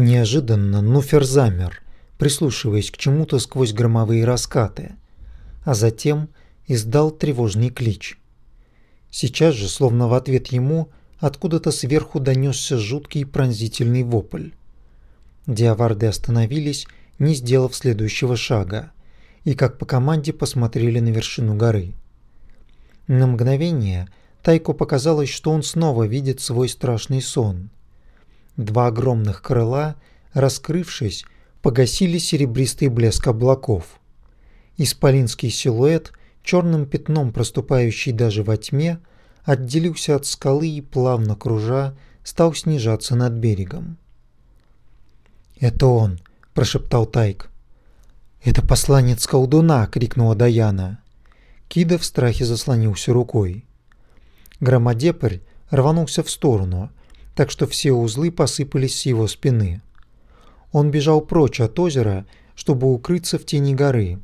Неожиданно Нуфер замер, прислушиваясь к чему-то сквозь громовые раскаты, а затем издал тревожный клич. Сейчас же, словно в ответ ему, откуда-то сверху донесся жуткий пронзительный вопль. Диаварды остановились, не сделав следующего шага, и как по команде посмотрели на вершину горы. На мгновение Тайко показалось, что он снова видит свой страшный сон. Два огромных крыла, раскрывшись, погасили серебристый блеск облаков. Исполинский силуэт, черным пятном проступающий даже во тьме, отделился от скалы и, плавно кружа, стал снижаться над берегом. «Это он!» – прошептал Тайк. «Это посланец колдуна!» – крикнула Даяна. Кида в страхе заслонился рукой. Громодепарь рванулся в сторону, так что все узлы посыпались с его спины. Он бежал прочь от озера, чтобы укрыться в тени горы.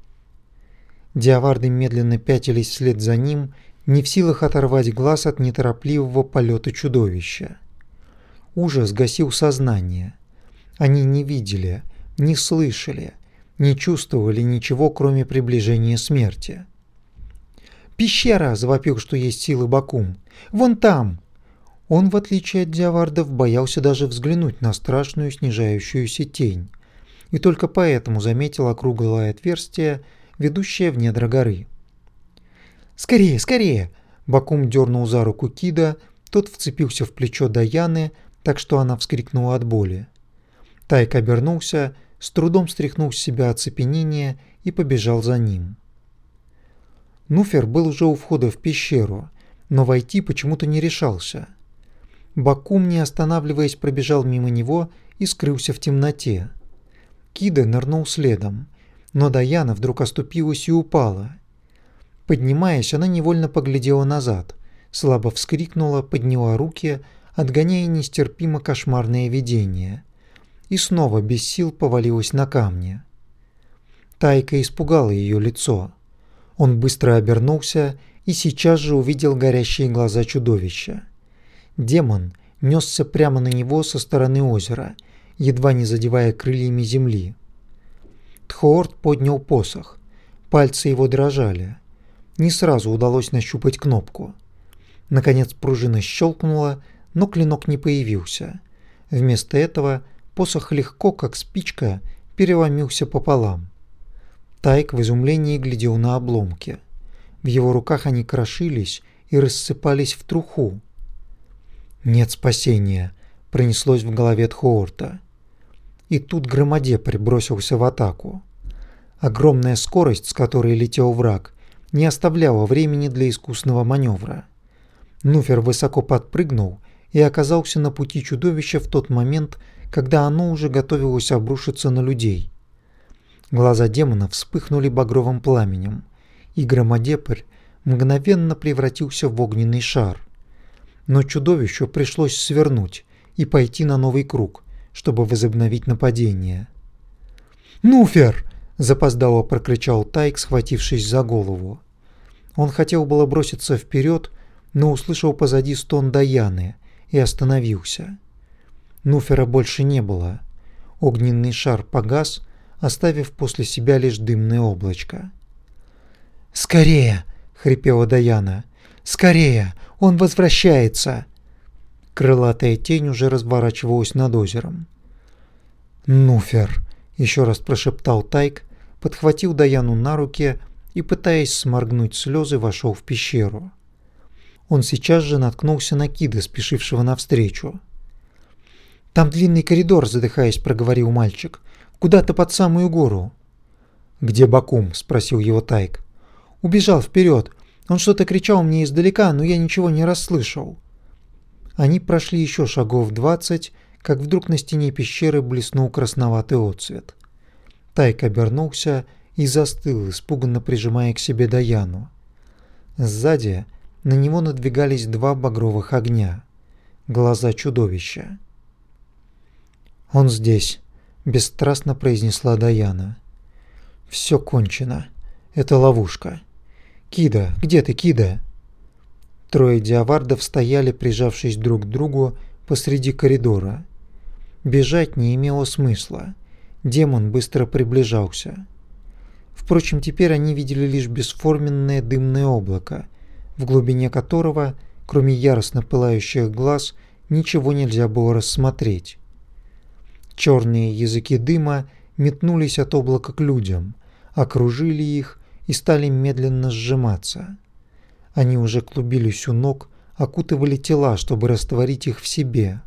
Диаварды медленно пятились вслед за ним, не в силах оторвать глаз от неторопливого полета чудовища. Ужас гасил сознание. Они не видели, не слышали, не чувствовали ничего, кроме приближения смерти. «Пещера!» – завопил, что есть силы Бакум. «Вон там!» Он, в отличие от диавардов, боялся даже взглянуть на страшную снижающуюся тень, и только поэтому заметил округлое отверстие, ведущее в недра горы. «Скорее, скорее!» Бакум дернул за руку Кида, тот вцепился в плечо Даяны, так что она вскрикнула от боли. Тайк обернулся, с трудом стряхнул с себя оцепенение и побежал за ним. Нуфер был уже у входа в пещеру, но войти почему-то не решался. Бакум, не останавливаясь, пробежал мимо него и скрылся в темноте. Кида нырнул следом, но Даяна вдруг оступилась и упала. Поднимаясь, она невольно поглядела назад, слабо вскрикнула, подняла руки, отгоняя нестерпимо кошмарное видение, и снова без сил повалилась на камни. Тайка испугала ее лицо. Он быстро обернулся и сейчас же увидел горящие глаза чудовища. Демон несся прямо на него со стороны озера, едва не задевая крыльями земли. Тхоорт поднял посох. Пальцы его дрожали. Не сразу удалось нащупать кнопку. Наконец пружина щелкнула, но клинок не появился. Вместо этого посох легко, как спичка, переломился пополам. Тайк в изумлении глядел на обломки. В его руках они крошились и рассыпались в труху. «Нет спасения», — пронеслось в голове Тхоорта. И тут громадепарь бросился в атаку. Огромная скорость, с которой летел враг, не оставляла времени для искусного маневра. Нуфер высоко подпрыгнул и оказался на пути чудовища в тот момент, когда оно уже готовилось обрушиться на людей. Глаза демона вспыхнули багровым пламенем, и громадепарь мгновенно превратился в огненный шар. Но чудовищу пришлось свернуть и пойти на новый круг, чтобы возобновить нападение. «Нуфер!» – запоздало прокричал Тайк, схватившись за голову. Он хотел было броситься вперед, но услышал позади стон Даяны и остановился. Нуфера больше не было. Огненный шар погас – оставив после себя лишь дымное облачко. «Скорее!» — хрипела Даяна. «Скорее! Он возвращается!» Крылатая тень уже разворачивалась над озером. «Нуфер!» — еще раз прошептал Тайк, подхватил Даяну на руки и, пытаясь сморгнуть слезы, вошел в пещеру. Он сейчас же наткнулся на Кида, спешившего навстречу. «Там длинный коридор», — задыхаясь, проговорил мальчик куда-то под самую гору. «Где Бакум?» – спросил его Тайк. «Убежал вперед. Он что-то кричал мне издалека, но я ничего не расслышал». Они прошли еще шагов двадцать, как вдруг на стене пещеры блеснул красноватый отцвет. Тайк обернулся и застыл, испуганно прижимая к себе Даяну. Сзади на него надвигались два багровых огня. Глаза чудовища. «Он здесь», бесстрастно произнесла Даяна. Все кончено. Это ловушка. Кида, где ты, Кида? Трое диавардов стояли, прижавшись друг к другу посреди коридора. Бежать не имело смысла. Демон быстро приближался. Впрочем, теперь они видели лишь бесформенное дымное облако, в глубине которого, кроме яростно пылающих глаз, ничего нельзя было рассмотреть. Черные языки дыма метнулись от облака к людям, окружили их и стали медленно сжиматься. Они уже клубились у ног, окутывали тела, чтобы растворить их в себе.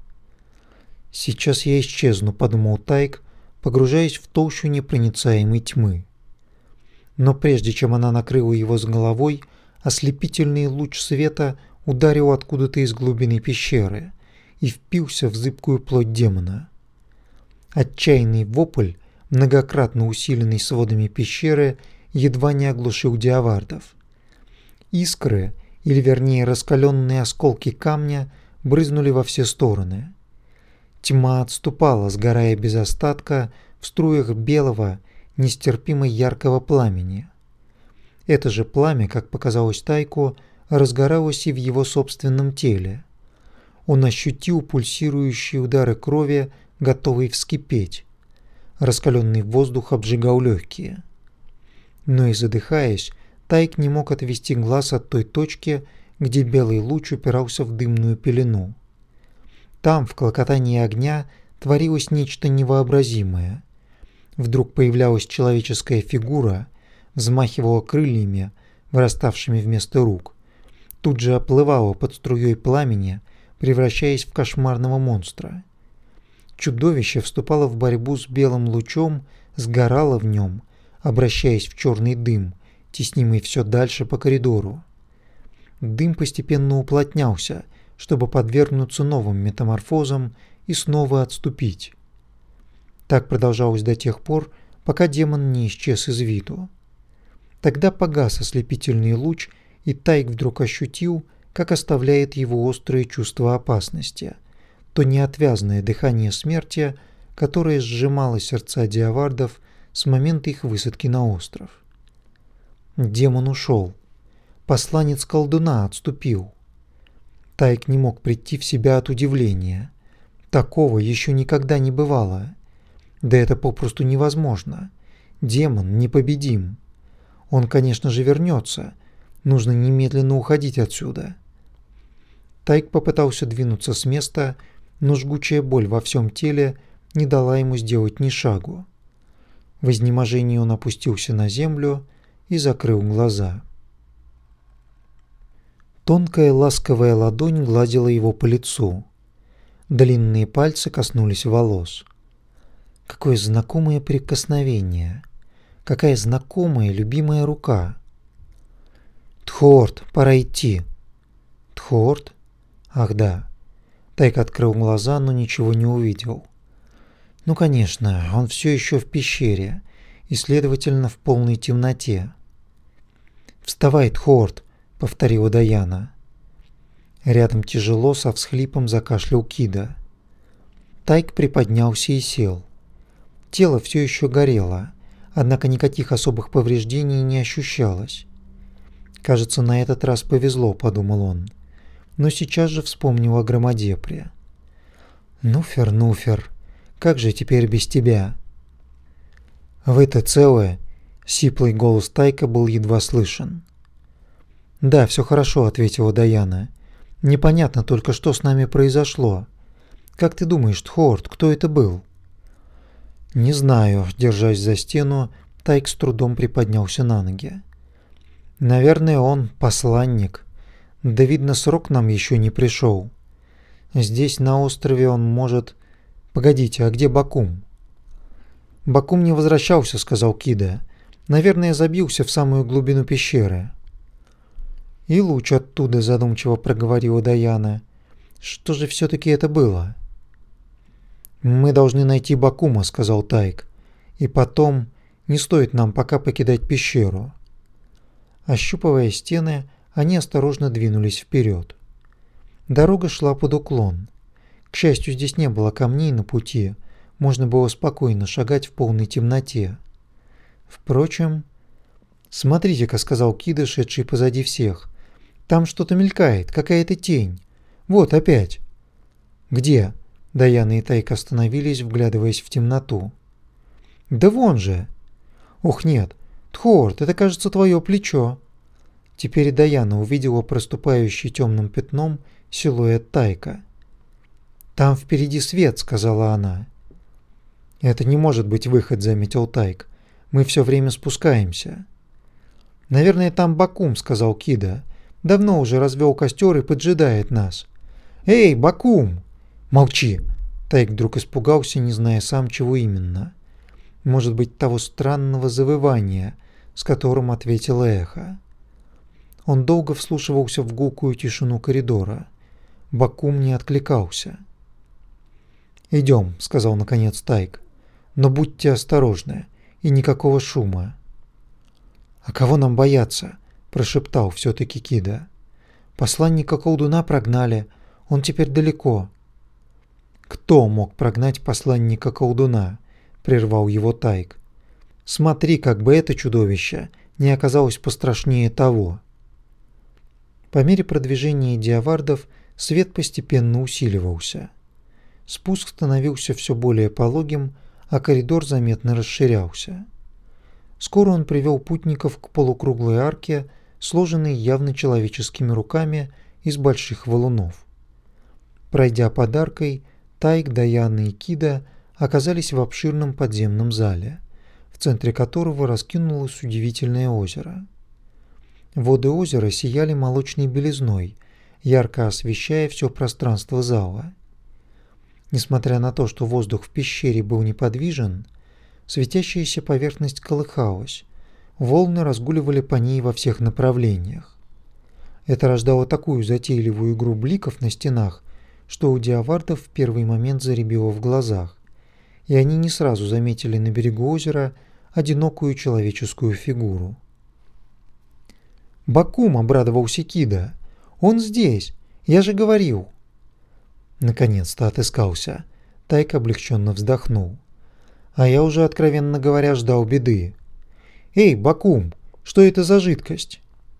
«Сейчас я исчезну», — подумал Тайк, погружаясь в толщу непроницаемой тьмы. Но прежде чем она накрыла его с головой, ослепительный луч света ударил откуда-то из глубины пещеры и впился в зыбкую плоть демона. Отчаянный вопль, многократно усиленный сводами пещеры, едва не оглушил диавардов. Искры, или вернее раскаленные осколки камня, брызнули во все стороны. Тьма отступала, сгорая без остатка в струях белого, нестерпимо яркого пламени. Это же пламя, как показалось Тайку, разгоралось и в его собственном теле. Он ощутил пульсирующие удары крови, готовые вскипеть. Раскаленный воздух обжигал легкие. Но и задыхаясь, Тайк не мог отвести глаз от той точки, где белый луч упирался в дымную пелену. Там, в клокотании огня, творилось нечто невообразимое. Вдруг появлялась человеческая фигура, взмахивала крыльями, выраставшими вместо рук. Тут же оплывала под струей пламени, превращаясь в кошмарного монстра. Чудовище вступало в борьбу с белым лучом, сгорало в нем, обращаясь в черный дым, теснимый все дальше по коридору. Дым постепенно уплотнялся, чтобы подвергнуться новым метаморфозам и снова отступить. Так продолжалось до тех пор, пока демон не исчез из виду. Тогда погас ослепительный луч, и Тайк вдруг ощутил, как оставляет его острое чувство опасности, то неотвязное дыхание смерти, которое сжимало сердца диавардов с момента их высадки на остров. Демон ушел. Посланец колдуна отступил. Тайк не мог прийти в себя от удивления. Такого еще никогда не бывало. Да это попросту невозможно. Демон непобедим. Он, конечно же, вернется. Нужно немедленно уходить отсюда. Тайк попытался двинуться с места, но жгучая боль во всем теле не дала ему сделать ни шагу. В изнеможении он опустился на землю и закрыл глаза. Тонкая ласковая ладонь гладила его по лицу. Длинные пальцы коснулись волос. Какое знакомое прикосновение. Какая знакомая, любимая рука. Тхорт, пора идти. Тхорт? Ах да. Тайк открыл глаза, но ничего не увидел. Ну, конечно, он все еще в пещере и, следовательно, в полной темноте. «Вставай, Тхорт!» — повторила Даяна. Рядом тяжело со всхлипом закашлял Кида. Тайк приподнялся и сел. Тело все еще горело, однако никаких особых повреждений не ощущалось. «Кажется, на этот раз повезло», — подумал он. Но сейчас же вспомнил о Громодепре. «Нуфер, Нуфер, как же теперь без тебя?» «Вы-то целое?» Сиплый голос Тайка был едва слышен. «Да, все хорошо», — ответила Даяна. «Непонятно только, что с нами произошло. Как ты думаешь, Тхорд, кто это был?» «Не знаю», — держась за стену, Тайк с трудом приподнялся на ноги. «Наверное, он посланник. Да, видно, срок нам еще не пришел. Здесь, на острове, он может... Погодите, а где Бакум?» «Бакум не возвращался», — сказал Кида. Наверное, забился в самую глубину пещеры. И луч оттуда задумчиво проговорила Даяна. Что же все-таки это было? Мы должны найти Бакума, сказал Тайк. И потом, не стоит нам пока покидать пещеру. Ощупывая стены, они осторожно двинулись вперед. Дорога шла под уклон. К счастью, здесь не было камней на пути, можно было спокойно шагать в полной темноте. Впрочем... «Смотрите-ка», — сказал Кида, шедший позади всех. «Там что-то мелькает, какая-то тень. Вот опять». «Где?» Даяна и Тайк остановились, вглядываясь в темноту. «Да вон же!» «Ох, нет! Тхорт, это, кажется, твое плечо!» Теперь Даяна увидела проступающий темным пятном силуэт Тайка. «Там впереди свет», — сказала она. «Это не может быть выход», — заметил Тайк. «Мы все время спускаемся». «Наверное, там Бакум», — сказал Кида. «Давно уже развел костер и поджидает нас». «Эй, Бакум!» «Молчи!» Тайк вдруг испугался, не зная сам, чего именно. Может быть, того странного завывания, с которым ответило эхо. Он долго вслушивался в гулкую тишину коридора. Бакум не откликался. «Идем», — сказал наконец Тайк. «Но будьте осторожны, и никакого шума». «А кого нам бояться?» – прошептал все-таки Кида. «Посланника колдуна прогнали, он теперь далеко». «Кто мог прогнать посланника колдуна?» – прервал его Тайк. «Смотри, как бы это чудовище не оказалось пострашнее того». По мере продвижения диавардов свет постепенно усиливался. Спуск становился все более пологим, а коридор заметно расширялся. Скоро он привел путников к полукруглой арке, сложенной явно человеческими руками из больших валунов. Пройдя под аркой, Тайк, Даяна и Кида оказались в обширном подземном зале, в центре которого раскинулось удивительное озеро. Воды озера сияли молочной белизной, ярко освещая все пространство зала. Несмотря на то, что воздух в пещере был неподвижен, Светящаяся поверхность колыхалась. Волны разгуливали по ней во всех направлениях. Это рождало такую затейливую игру бликов на стенах, что у диавардов в первый момент заребило в глазах, и они не сразу заметили на берегу озера одинокую человеческую фигуру. «Бакум!» – обрадовался Кида. «Он здесь! Я же говорил!» Наконец-то отыскался. Тайк облегченно вздохнул. А я уже, откровенно говоря, ждал беды. «Эй, Бакум, что это за жидкость?»